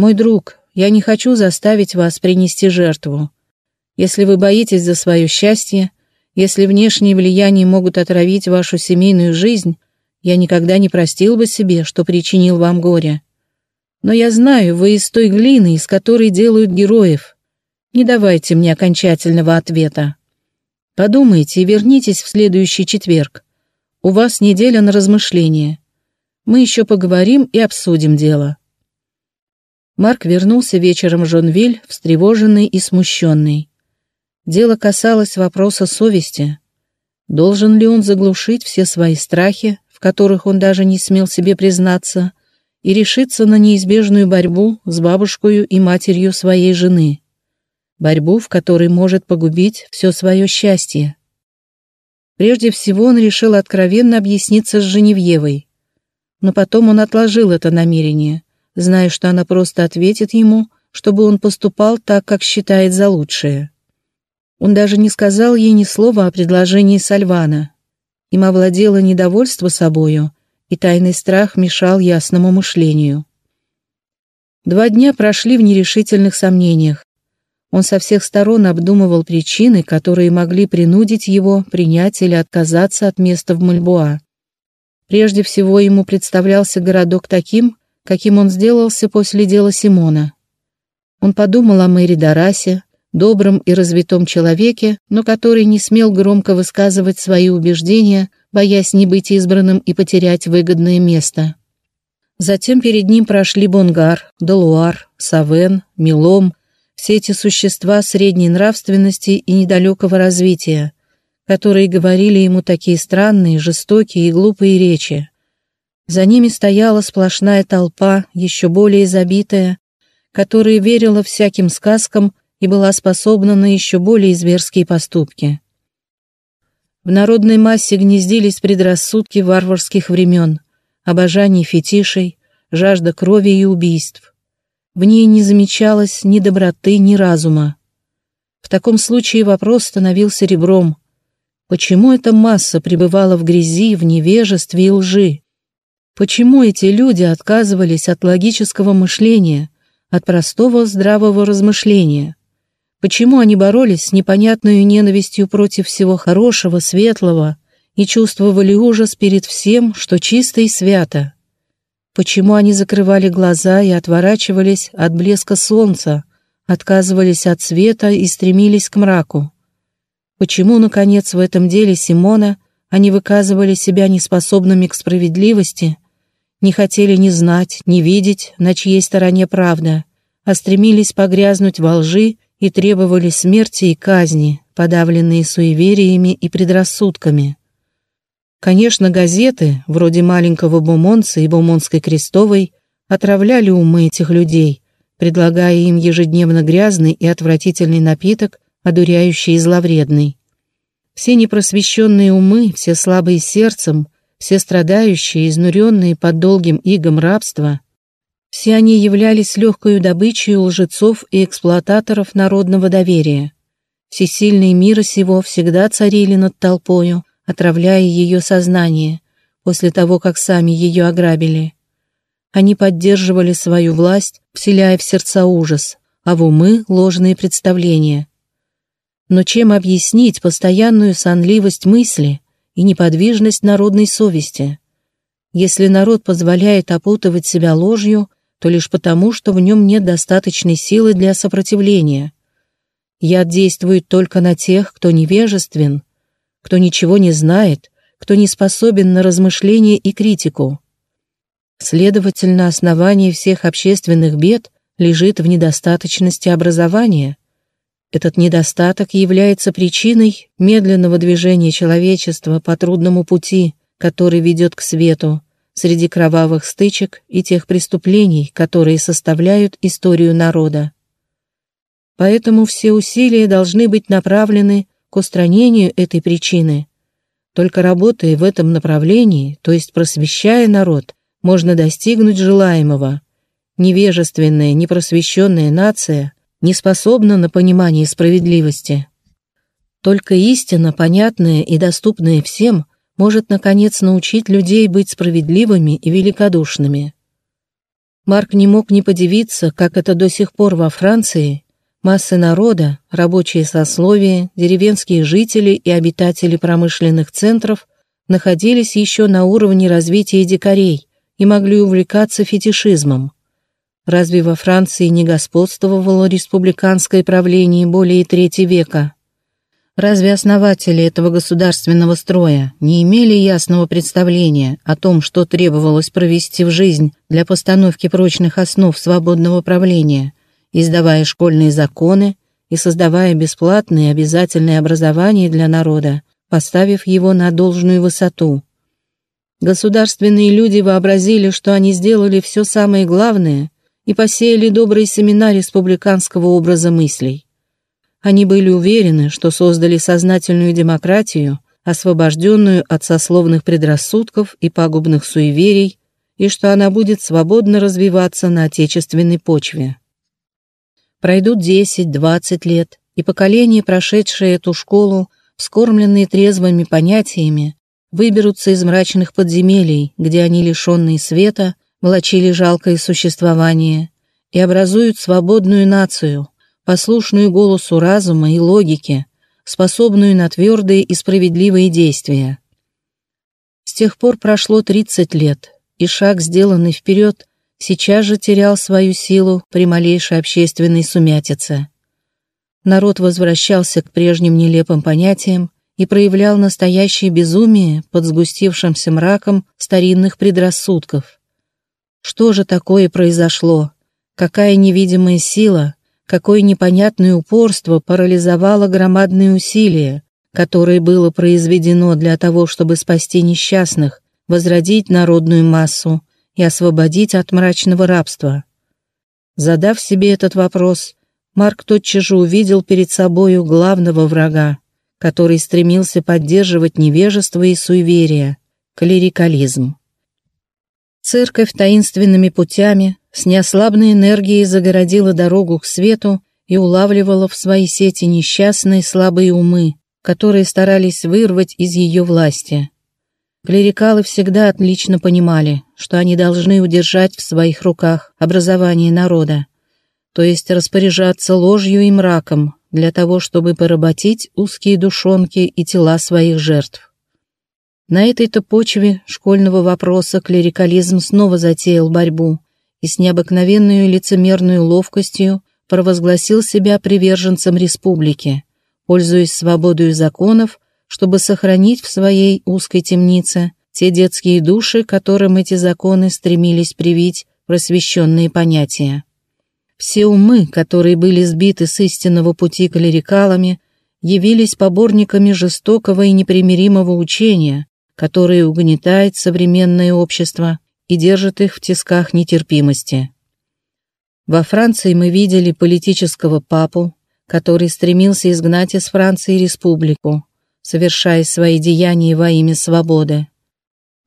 «Мой друг, я не хочу заставить вас принести жертву. Если вы боитесь за свое счастье, если внешние влияния могут отравить вашу семейную жизнь, я никогда не простил бы себе, что причинил вам горе. Но я знаю, вы из той глины, из которой делают героев. Не давайте мне окончательного ответа. Подумайте и вернитесь в следующий четверг. У вас неделя на размышление. Мы еще поговорим и обсудим дело». Марк вернулся вечером в Жонвиль, встревоженный и смущенный. Дело касалось вопроса совести. Должен ли он заглушить все свои страхи, в которых он даже не смел себе признаться, и решиться на неизбежную борьбу с бабушкой и матерью своей жены? Борьбу, в которой может погубить все свое счастье. Прежде всего он решил откровенно объясниться с Женевьевой. Но потом он отложил это намерение, зная, что она просто ответит ему, чтобы он поступал так, как считает за лучшее. Он даже не сказал ей ни слова о предложении Сальвана. Им овладело недовольство собою, и тайный страх мешал ясному мышлению. Два дня прошли в нерешительных сомнениях. Он со всех сторон обдумывал причины, которые могли принудить его принять или отказаться от места в Мальбуа. Прежде всего ему представлялся городок таким, каким он сделался после дела Симона. Он подумал о Мэри Дарасе, добром и развитом человеке, но который не смел громко высказывать свои убеждения, боясь не быть избранным и потерять выгодное место. Затем перед ним прошли Бонгар, Далуар, Савен, Милом, все эти существа средней нравственности и недалекого развития, которые говорили ему такие странные, жестокие и глупые речи. За ними стояла сплошная толпа, еще более забитая, которая верила всяким сказкам и была способна на еще более зверские поступки. В народной массе гнездились предрассудки варварских времен, обожание фетишей, жажда крови и убийств. В ней не замечалось ни доброты, ни разума. В таком случае вопрос становился ребром. Почему эта масса пребывала в грязи, в невежестве и лжи? Почему эти люди отказывались от логического мышления, от простого здравого размышления? Почему они боролись с непонятной ненавистью против всего хорошего, светлого и чувствовали ужас перед всем, что чисто и свято? Почему они закрывали глаза и отворачивались от блеска солнца, отказывались от света и стремились к мраку? Почему, наконец, в этом деле Симона они выказывали себя неспособными к справедливости, не хотели ни знать, ни видеть, на чьей стороне правда, а стремились погрязнуть во лжи и требовали смерти и казни, подавленные суевериями и предрассудками. Конечно, газеты, вроде маленького Бумонца и Бумонской крестовой, отравляли умы этих людей, предлагая им ежедневно грязный и отвратительный напиток, одуряющий и зловредный. Все непросвещенные умы, все слабые сердцем, все страдающие, изнуренные под долгим игом рабства, все они являлись легкою добычей лжецов и эксплуататоров народного доверия. Всесильные мира сего всегда царили над толпою, отравляя ее сознание, после того, как сами ее ограбили. Они поддерживали свою власть, вселяя в сердца ужас, а в умы ложные представления. Но чем объяснить постоянную сонливость мысли и неподвижность народной совести? Если народ позволяет опутывать себя ложью, то лишь потому, что в нем нет достаточной силы для сопротивления. Яд действует только на тех, кто невежествен, кто ничего не знает, кто не способен на размышление и критику. Следовательно, основание всех общественных бед лежит в недостаточности образования. Этот недостаток является причиной медленного движения человечества по трудному пути, который ведет к свету, среди кровавых стычек и тех преступлений, которые составляют историю народа. Поэтому все усилия должны быть направлены к устранению этой причины. Только работая в этом направлении, то есть просвещая народ, можно достигнуть желаемого. Невежественная, непросвещенная нация не способна на понимание справедливости. Только истина, понятная и доступная всем, может, наконец, научить людей быть справедливыми и великодушными. Марк не мог не подивиться, как это до сих пор во Франции массы народа, рабочие сословия, деревенские жители и обитатели промышленных центров находились еще на уровне развития дикарей и могли увлекаться фетишизмом. Разве во Франции не господствовало республиканское правление более трети века? Разве основатели этого государственного строя не имели ясного представления о том, что требовалось провести в жизнь для постановки прочных основ свободного правления, издавая школьные законы и создавая бесплатное обязательное образование для народа, поставив его на должную высоту? Государственные люди вообразили, что они сделали все самое главное и посеяли добрые семена республиканского образа мыслей. Они были уверены, что создали сознательную демократию, освобожденную от сословных предрассудков и пагубных суеверий, и что она будет свободно развиваться на отечественной почве. Пройдут 10-20 лет, и поколения, прошедшие эту школу, вскормленные трезвыми понятиями, выберутся из мрачных подземелий, где они, лишенные света, влачили жалкое существование, и образуют свободную нацию, послушную голосу разума и логики, способную на твердые и справедливые действия. С тех пор прошло 30 лет, и шаг, сделанный вперед, сейчас же терял свою силу при малейшей общественной сумятице. Народ возвращался к прежним нелепым понятиям и проявлял настоящее безумие под сгустившимся мраком старинных предрассудков. Что же такое произошло? Какая невидимая сила, какое непонятное упорство парализовало громадные усилия, которое было произведено для того, чтобы спасти несчастных, возродить народную массу и освободить от мрачного рабства. Задав себе этот вопрос, Марк тотчас же увидел перед собою главного врага, который стремился поддерживать невежество и суеверие, клерикализм. Церковь таинственными путями с неослабной энергией загородила дорогу к свету и улавливала в свои сети несчастные слабые умы, которые старались вырвать из ее власти. Клерикалы всегда отлично понимали, что они должны удержать в своих руках образование народа, то есть распоряжаться ложью и мраком для того, чтобы поработить узкие душонки и тела своих жертв. На этой-то почве школьного вопроса клерикализм снова затеял борьбу, и с необыкновенной лицемерной ловкостью провозгласил себя приверженцем республики, пользуясь свободой законов, чтобы сохранить в своей узкой темнице те детские души, которым эти законы стремились привить просвещенные понятия. Все умы, которые были сбиты с истинного пути клерикалами, явились поборниками жестокого и непримиримого учения, которое угнетает современное общество и держит их в тисках нетерпимости. Во Франции мы видели политического папу, который стремился изгнать из Франции республику, совершая свои деяния во имя свободы.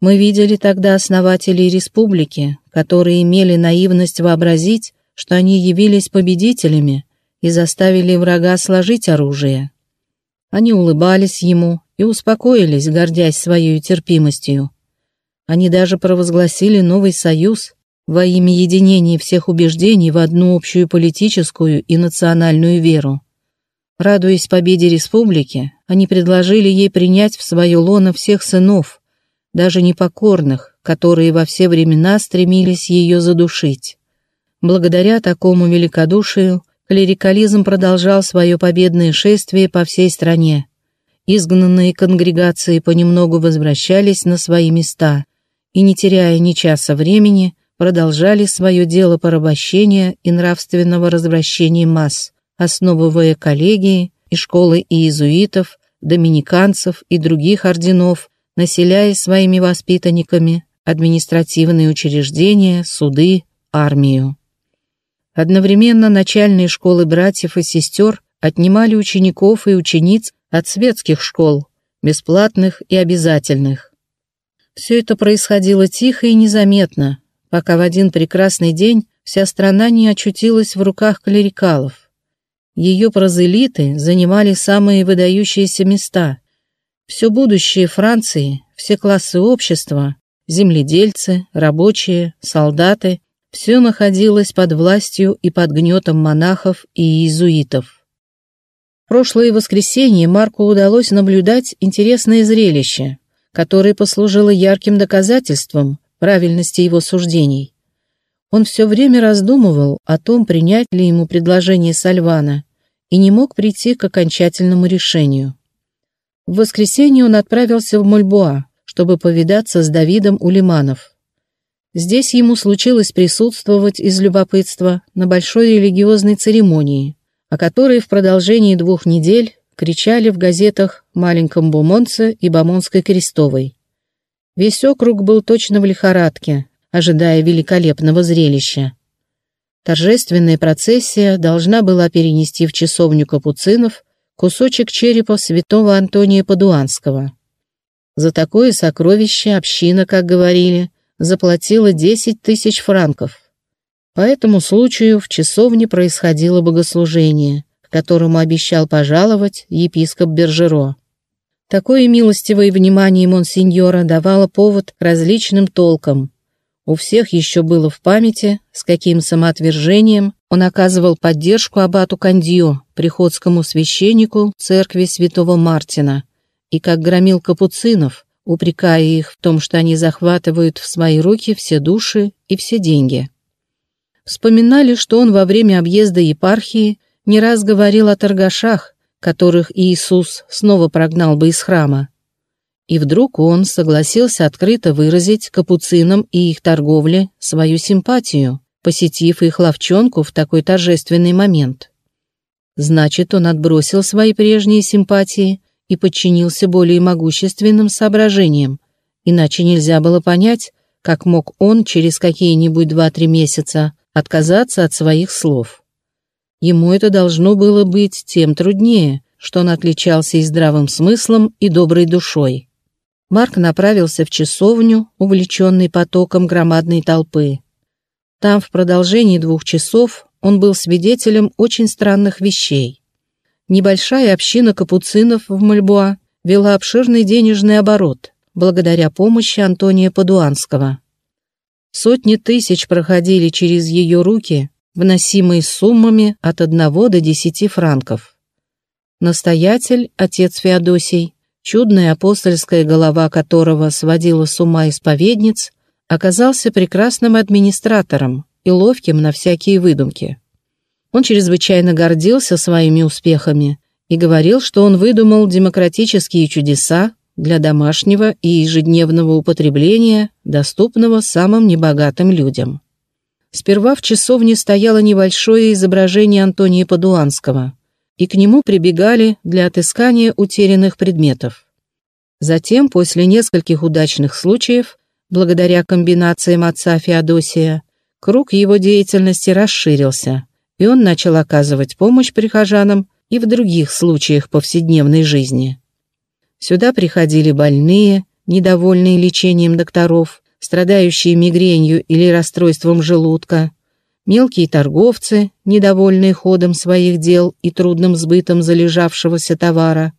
Мы видели тогда основателей республики, которые имели наивность вообразить, что они явились победителями и заставили врага сложить оружие. Они улыбались ему и успокоились, гордясь своей терпимостью, они даже провозгласили новый союз во имя единения всех убеждений в одну общую политическую и национальную веру. Радуясь победе республики, они предложили ей принять в свое лоно всех сынов, даже непокорных, которые во все времена стремились ее задушить. Благодаря такому великодушию клерикализм продолжал свое победное шествие по всей стране. Изгнанные конгрегации понемногу возвращались на свои места, и, не теряя ни часа времени, продолжали свое дело порабощения и нравственного развращения масс, основывая коллегии и школы иезуитов, доминиканцев и других орденов, населяя своими воспитанниками административные учреждения, суды, армию. Одновременно начальные школы братьев и сестер отнимали учеников и учениц от светских школ, бесплатных и обязательных. Все это происходило тихо и незаметно, пока в один прекрасный день вся страна не очутилась в руках клерикалов. Ее прозелиты занимали самые выдающиеся места. Все будущее Франции, все классы общества, земледельцы, рабочие, солдаты, все находилось под властью и под гнетом монахов и иезуитов. Прошлое воскресенье Марку удалось наблюдать интересное зрелище, которое послужило ярким доказательством правильности его суждений. Он все время раздумывал о том, принять ли ему предложение Сальвана, и не мог прийти к окончательному решению. В воскресенье он отправился в Мольбуа, чтобы повидаться с Давидом Улиманов. Здесь ему случилось присутствовать из любопытства на большой религиозной церемонии, о которой в продолжении двух недель кричали в газетах «Маленьком Бумонце» и «Бомонской крестовой». Весь округ был точно в лихорадке, ожидая великолепного зрелища. Торжественная процессия должна была перенести в часовню капуцинов кусочек черепа святого Антония Падуанского. За такое сокровище община, как говорили, заплатила 10 тысяч франков. По этому случаю в часовне происходило богослужение, которому обещал пожаловать епископ Бержеро. Такое милостивое внимание монсеньора давало повод различным толкам. У всех еще было в памяти, с каким самоотвержением он оказывал поддержку аббату Кандио, приходскому священнику церкви святого Мартина, и как громил капуцинов, упрекая их в том, что они захватывают в свои руки все души и все деньги. Вспоминали, что он во время объезда епархии не раз говорил о торгашах, которых Иисус снова прогнал бы из храма. И вдруг он согласился открыто выразить капуцинам и их торговле свою симпатию, посетив их ловчонку в такой торжественный момент. Значит, он отбросил свои прежние симпатии и подчинился более могущественным соображениям, иначе нельзя было понять, как мог он через какие-нибудь два-три месяца отказаться от своих слов. Ему это должно было быть тем труднее, что он отличался и здравым смыслом, и доброй душой. Марк направился в часовню, увлеченный потоком громадной толпы. Там в продолжении двух часов он был свидетелем очень странных вещей. Небольшая община капуцинов в Мальбуа вела обширный денежный оборот, благодаря помощи Антония Падуанского. Сотни тысяч проходили через ее руки, вносимые суммами от 1 до 10 франков. Настоятель, отец Феодосий, чудная апостольская голова которого сводила с ума исповедниц, оказался прекрасным администратором и ловким на всякие выдумки. Он чрезвычайно гордился своими успехами и говорил, что он выдумал демократические чудеса для домашнего и ежедневного употребления, доступного самым небогатым людям. Сперва в часовне стояло небольшое изображение Антония Падуанского, и к нему прибегали для отыскания утерянных предметов. Затем, после нескольких удачных случаев, благодаря комбинациям отца Феодосия, круг его деятельности расширился – и он начал оказывать помощь прихожанам и в других случаях повседневной жизни. Сюда приходили больные, недовольные лечением докторов, страдающие мигренью или расстройством желудка, мелкие торговцы, недовольные ходом своих дел и трудным сбытом залежавшегося товара,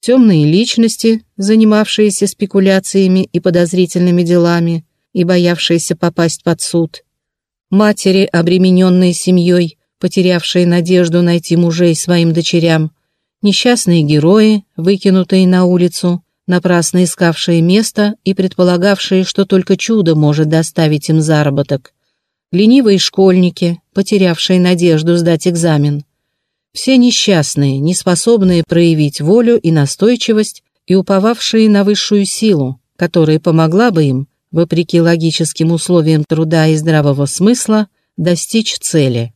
темные личности, занимавшиеся спекуляциями и подозрительными делами и боявшиеся попасть под суд, матери, обремененные семьей, потерявшие надежду найти мужей своим дочерям, несчастные герои, выкинутые на улицу, напрасно искавшие место и предполагавшие, что только чудо может доставить им заработок, ленивые школьники, потерявшие надежду сдать экзамен, все несчастные, неспособные проявить волю и настойчивость и уповавшие на высшую силу, которая помогла бы им, вопреки логическим условиям труда и здравого смысла, достичь цели.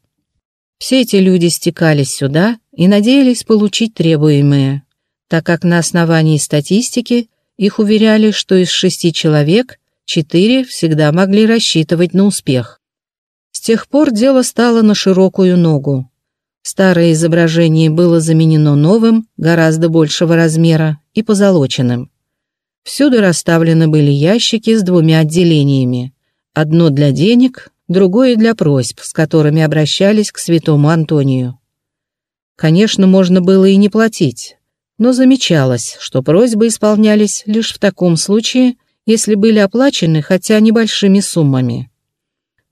Все эти люди стекались сюда и надеялись получить требуемое, так как на основании статистики их уверяли, что из шести человек четыре всегда могли рассчитывать на успех. С тех пор дело стало на широкую ногу. Старое изображение было заменено новым, гораздо большего размера и позолоченным. Всюду расставлены были ящики с двумя отделениями. Одно для денег, другое для просьб, с которыми обращались к святому Антонию. Конечно, можно было и не платить, но замечалось, что просьбы исполнялись лишь в таком случае, если были оплачены хотя небольшими суммами.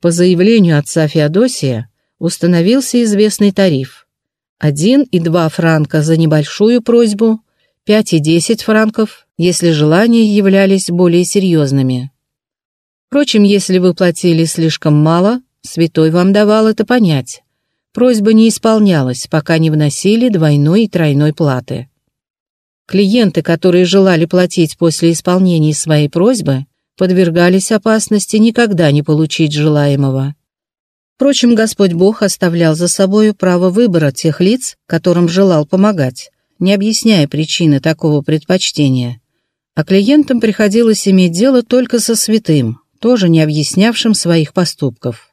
По заявлению отца Феодосия установился известный тариф. 1 и 2 франка за небольшую просьбу, 5 и 10 франков, если желания являлись более серьезными. Впрочем, если вы платили слишком мало, святой вам давал это понять. Просьба не исполнялась, пока не вносили двойной и тройной платы. Клиенты, которые желали платить после исполнения своей просьбы, подвергались опасности никогда не получить желаемого. Впрочем, Господь Бог оставлял за собою право выбора тех лиц, которым желал помогать, не объясняя причины такого предпочтения. А клиентам приходилось иметь дело только со святым, тоже не объяснявшим своих поступков.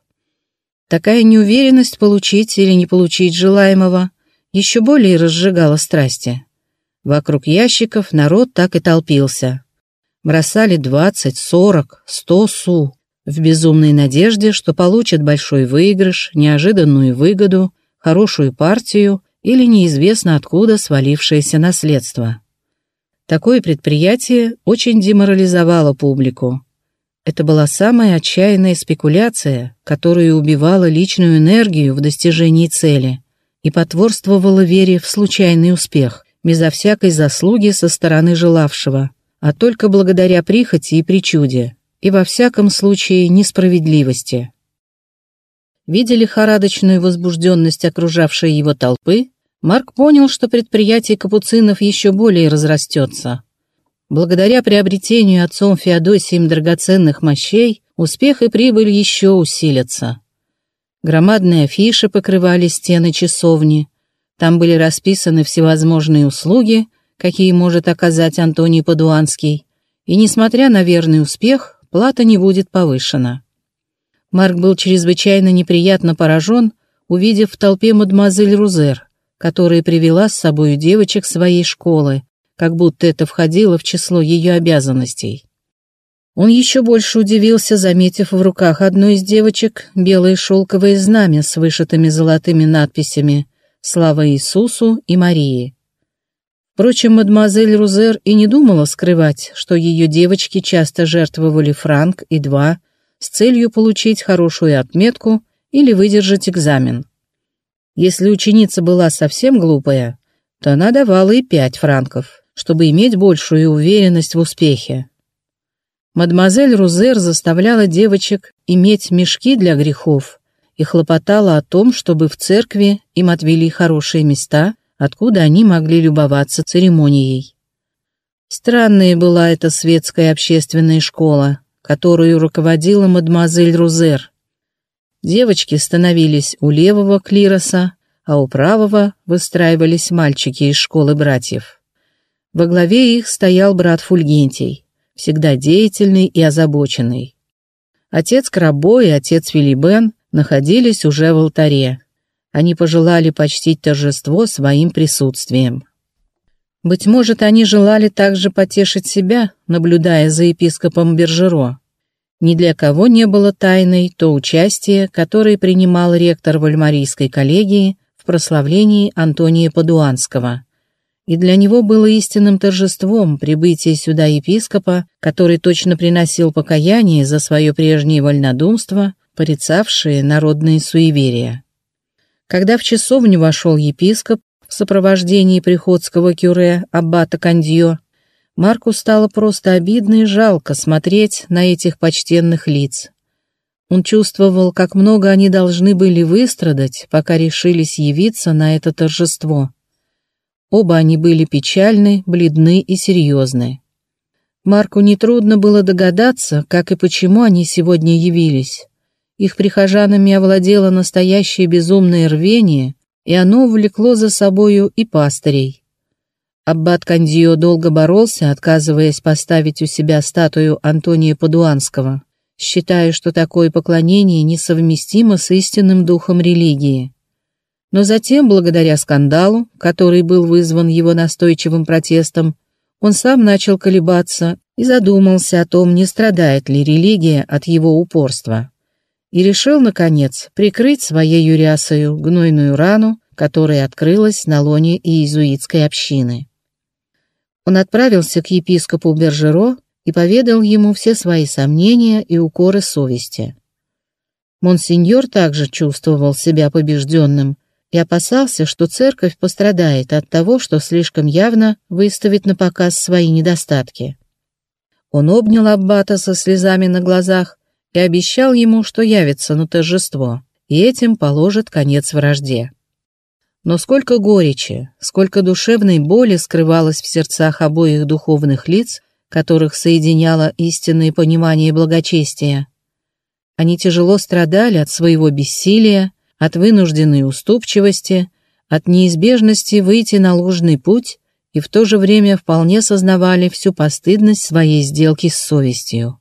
Такая неуверенность получить или не получить желаемого еще более разжигала страсти. Вокруг ящиков народ так и толпился. Бросали двадцать, сорок, сто су в безумной надежде, что получат большой выигрыш, неожиданную выгоду, хорошую партию или неизвестно откуда свалившееся наследство. Такое предприятие очень деморализовало публику. Это была самая отчаянная спекуляция, которая убивала личную энергию в достижении цели и потворствовала вере в случайный успех безо всякой заслуги со стороны желавшего, а только благодаря прихоти и причуде, и во всяком случае несправедливости. Видя лихорадочную возбужденность окружавшей его толпы, Марк понял, что предприятие капуцинов еще более разрастется. Благодаря приобретению отцом Феодосием драгоценных мощей, успех и прибыль еще усилятся. Громадные афиши покрывали стены часовни, там были расписаны всевозможные услуги, какие может оказать Антоний Падуанский, и, несмотря на верный успех, плата не будет повышена. Марк был чрезвычайно неприятно поражен, увидев в толпе мадемуазель Рузер, которая привела с собой девочек своей школы, как будто это входило в число ее обязанностей. Он еще больше удивился, заметив в руках одной из девочек белое шелковое знамя с вышитыми золотыми надписями Слава Иисусу и Марии. Впрочем, мадемуазель Рузер и не думала скрывать, что ее девочки часто жертвовали франк и два с целью получить хорошую отметку или выдержать экзамен. Если ученица была совсем глупая, то она давала и пять франков, чтобы иметь большую уверенность в успехе. Мадемуазель Рузер заставляла девочек иметь мешки для грехов и хлопотала о том, чтобы в церкви им отвели хорошие места, откуда они могли любоваться церемонией. Странная была эта светская общественная школа, которую руководила мадемуазель Рузер. Девочки становились у левого клироса, а у правого выстраивались мальчики из школы братьев. Во главе их стоял брат Фульгентий, всегда деятельный и озабоченный. Отец Крабо и отец Филибен находились уже в алтаре. Они пожелали почтить торжество своим присутствием. Быть может, они желали также потешить себя, наблюдая за епископом Бержеро. Ни для кого не было тайной то участие, которое принимал ректор Вальмарийской коллегии в прославлении Антония Падуанского. И для него было истинным торжеством прибытие сюда епископа, который точно приносил покаяние за свое прежнее вольнодумство порицавшие народные суеверия. Когда в часовню вошел епископ в сопровождении приходского кюре аббата Кандьо, Марку стало просто обидно и жалко смотреть на этих почтенных лиц. Он чувствовал, как много они должны были выстрадать, пока решились явиться на это торжество. Оба они были печальны, бледны и серьезны. Марку нетрудно было догадаться, как и почему они сегодня явились. Их прихожанами овладело настоящее безумное рвение, и оно увлекло за собою и пастырей. Аббат Кандио долго боролся, отказываясь поставить у себя статую Антония Падуанского, считая, что такое поклонение несовместимо с истинным духом религии. Но затем, благодаря скандалу, который был вызван его настойчивым протестом, он сам начал колебаться и задумался о том, не страдает ли религия от его упорства и решил, наконец, прикрыть своей юрясою гнойную рану, которая открылась на лоне иезуитской общины. Он отправился к епископу Бержеро и поведал ему все свои сомнения и укоры совести. Монсеньор также чувствовал себя побежденным и опасался, что церковь пострадает от того, что слишком явно выставит на показ свои недостатки. Он обнял Аббата со слезами на глазах и обещал ему, что явится на торжество, и этим положит конец вражде. Но сколько горечи, сколько душевной боли скрывалось в сердцах обоих духовных лиц, которых соединяло истинное понимание благочестия. Они тяжело страдали от своего бессилия, от вынужденной уступчивости, от неизбежности выйти на ложный путь и в то же время вполне сознавали всю постыдность своей сделки с совестью.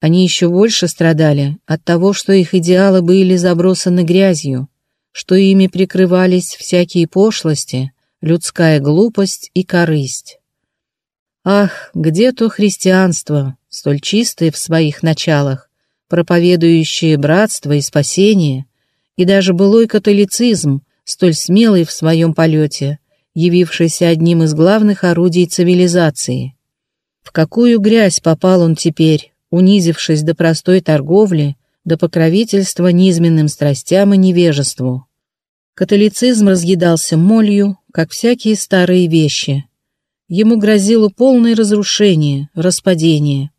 Они еще больше страдали от того, что их идеалы были забросаны грязью, что ими прикрывались всякие пошлости, людская глупость и корысть. Ах, где то христианство, столь чистое в своих началах, проповедующее братство и спасение, и даже былой католицизм, столь смелый в своем полете, явившийся одним из главных орудий цивилизации. В какую грязь попал он теперь, унизившись до простой торговли, до покровительства низменным страстям и невежеству. Католицизм разъедался молью, как всякие старые вещи. Ему грозило полное разрушение, распадение.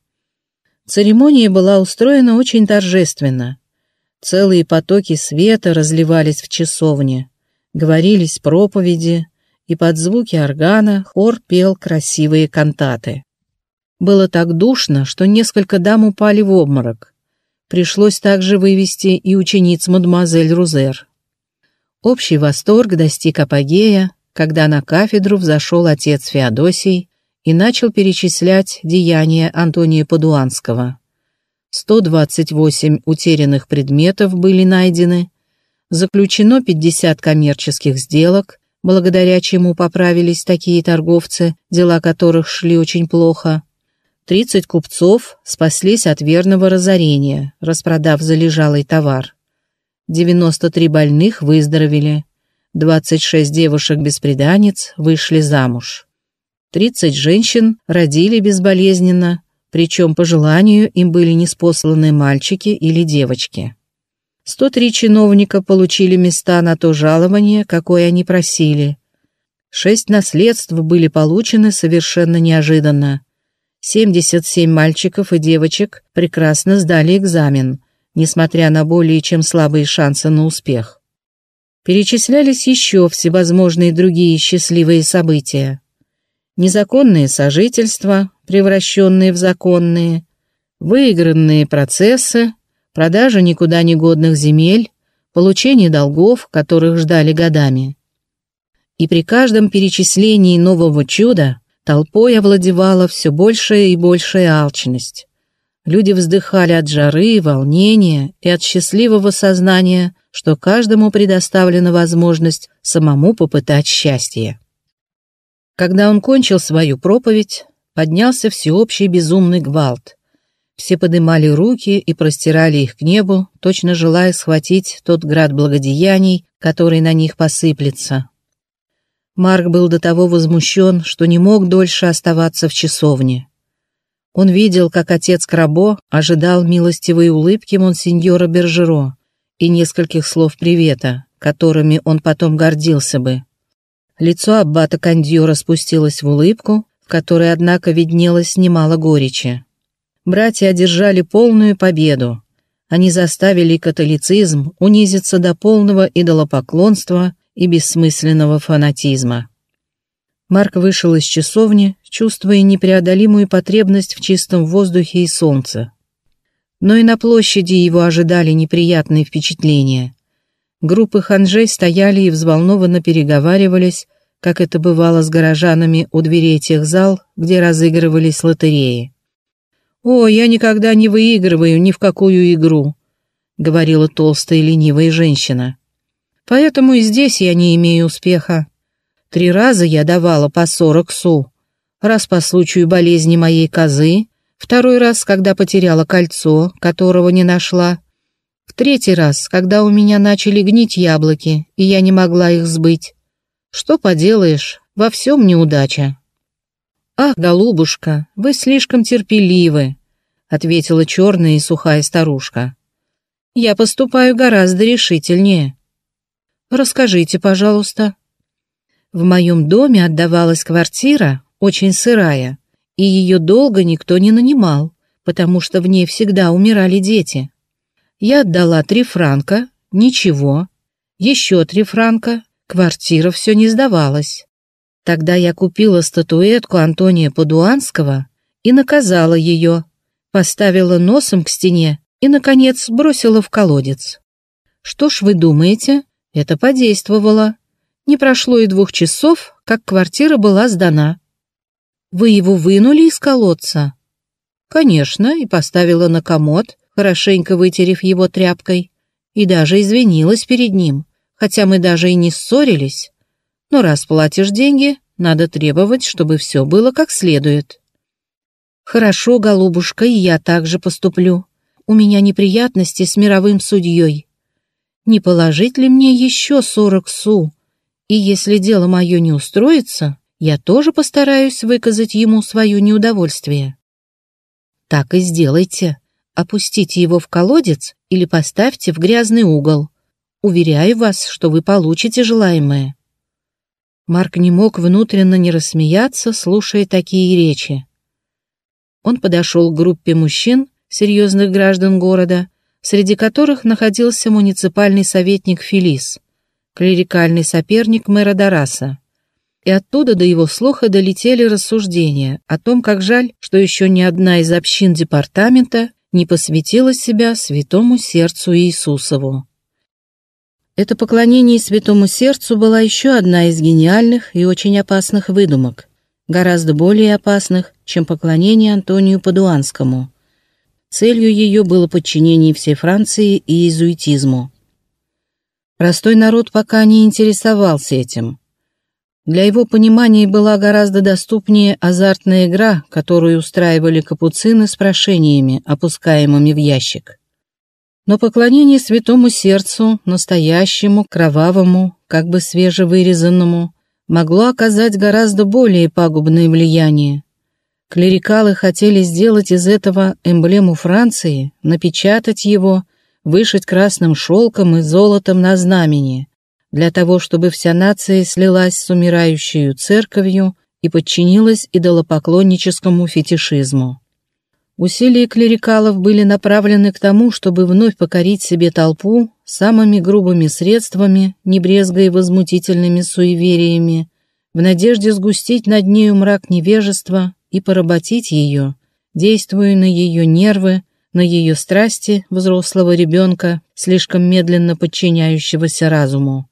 Церемония была устроена очень торжественно. Целые потоки света разливались в часовне, говорились проповеди, и под звуки органа хор пел красивые кантаты. Было так душно, что несколько дам упали в обморок. Пришлось также вывести и учениц мадемуазель Рузер. Общий восторг достиг апогея, когда на кафедру взошел отец Феодосий и начал перечислять деяния Антония Падуанского. 128 утерянных предметов были найдены, заключено 50 коммерческих сделок, благодаря чему поправились такие торговцы, дела которых шли очень плохо, Тридцать купцов спаслись от верного разорения, распродав залежалый товар. 93 больных выздоровели. 26 девушек-беспреданниц вышли замуж. 30 женщин родили безболезненно, причем по желанию им были неспосланы мальчики или девочки. 103 чиновника получили места на то жалование, какое они просили. Шесть наследств были получены совершенно неожиданно. 77 мальчиков и девочек прекрасно сдали экзамен, несмотря на более чем слабые шансы на успех. Перечислялись еще всевозможные другие счастливые события. Незаконные сожительства, превращенные в законные, выигранные процессы, продажа никуда не годных земель, получение долгов, которых ждали годами. И при каждом перечислении нового чуда Толпой овладевала все большая и большая алчность. Люди вздыхали от жары, волнения и от счастливого сознания, что каждому предоставлена возможность самому попытать счастье. Когда он кончил свою проповедь, поднялся всеобщий безумный гвалт. Все подымали руки и простирали их к небу, точно желая схватить тот град благодеяний, который на них посыплется. Марк был до того возмущен, что не мог дольше оставаться в часовне. Он видел, как отец Крабо ожидал милостивой улыбки монсеньора Бержеро и нескольких слов привета, которыми он потом гордился бы. Лицо аббата Кандьора спустилось в улыбку, в которой, однако, виднелось немало горечи. Братья одержали полную победу. Они заставили католицизм унизиться до полного идолопоклонства и бессмысленного фанатизма. Марк вышел из часовни, чувствуя непреодолимую потребность в чистом воздухе и солнце. Но и на площади его ожидали неприятные впечатления. Группы ханжей стояли и взволнованно переговаривались, как это бывало с горожанами у дверей тех зал, где разыгрывались лотереи. «О, я никогда не выигрываю ни в какую игру», — говорила толстая ленивая женщина. Поэтому и здесь я не имею успеха. Три раза я давала по сорок су. Раз по случаю болезни моей козы, второй раз, когда потеряла кольцо, которого не нашла, в третий раз, когда у меня начали гнить яблоки, и я не могла их сбыть. Что поделаешь, во всем неудача. «Ах, голубушка, вы слишком терпеливы», — ответила черная и сухая старушка. Я поступаю гораздо решительнее. Расскажите, пожалуйста. В моем доме отдавалась квартира, очень сырая, и ее долго никто не нанимал, потому что в ней всегда умирали дети. Я отдала три франка, ничего, еще три франка, квартира все не сдавалась. Тогда я купила статуэтку Антония Падуанского и наказала ее, поставила носом к стене и, наконец, бросила в колодец. Что ж вы думаете, это подействовало. Не прошло и двух часов, как квартира была сдана. Вы его вынули из колодца? Конечно, и поставила на комод, хорошенько вытерев его тряпкой, и даже извинилась перед ним, хотя мы даже и не ссорились. Но раз платишь деньги, надо требовать, чтобы все было как следует. Хорошо, голубушка, и я также поступлю. У меня неприятности с мировым судьей не положить ли мне еще сорок су, и если дело мое не устроится, я тоже постараюсь выказать ему свое неудовольствие. Так и сделайте. Опустите его в колодец или поставьте в грязный угол. Уверяю вас, что вы получите желаемое. Марк не мог внутренно не рассмеяться, слушая такие речи. Он подошел к группе мужчин, серьезных граждан города, среди которых находился муниципальный советник Фелис, клерикальный соперник мэра Дараса. И оттуда до его слуха долетели рассуждения о том, как жаль, что еще ни одна из общин департамента не посвятила себя святому сердцу Иисусову. Это поклонение святому сердцу была еще одна из гениальных и очень опасных выдумок, гораздо более опасных, чем поклонение Антонию Падуанскому – Целью ее было подчинение всей Франции и иезуитизму. Простой народ пока не интересовался этим. Для его понимания была гораздо доступнее азартная игра, которую устраивали капуцины с прошениями, опускаемыми в ящик. Но поклонение святому сердцу, настоящему, кровавому, как бы свежевырезанному, могло оказать гораздо более пагубное влияние, Клерикалы хотели сделать из этого эмблему Франции, напечатать его, вышить красным шелком и золотом на знамени, для того, чтобы вся нация слилась с умирающей церковью и подчинилась идолопоклонническому фетишизму. Усилия клерикалов были направлены к тому, чтобы вновь покорить себе толпу самыми грубыми средствами, не возмутительными суевериями, в надежде сгустить над нею мрак невежества и поработить ее, действуя на ее нервы, на ее страсти взрослого ребенка, слишком медленно подчиняющегося разуму.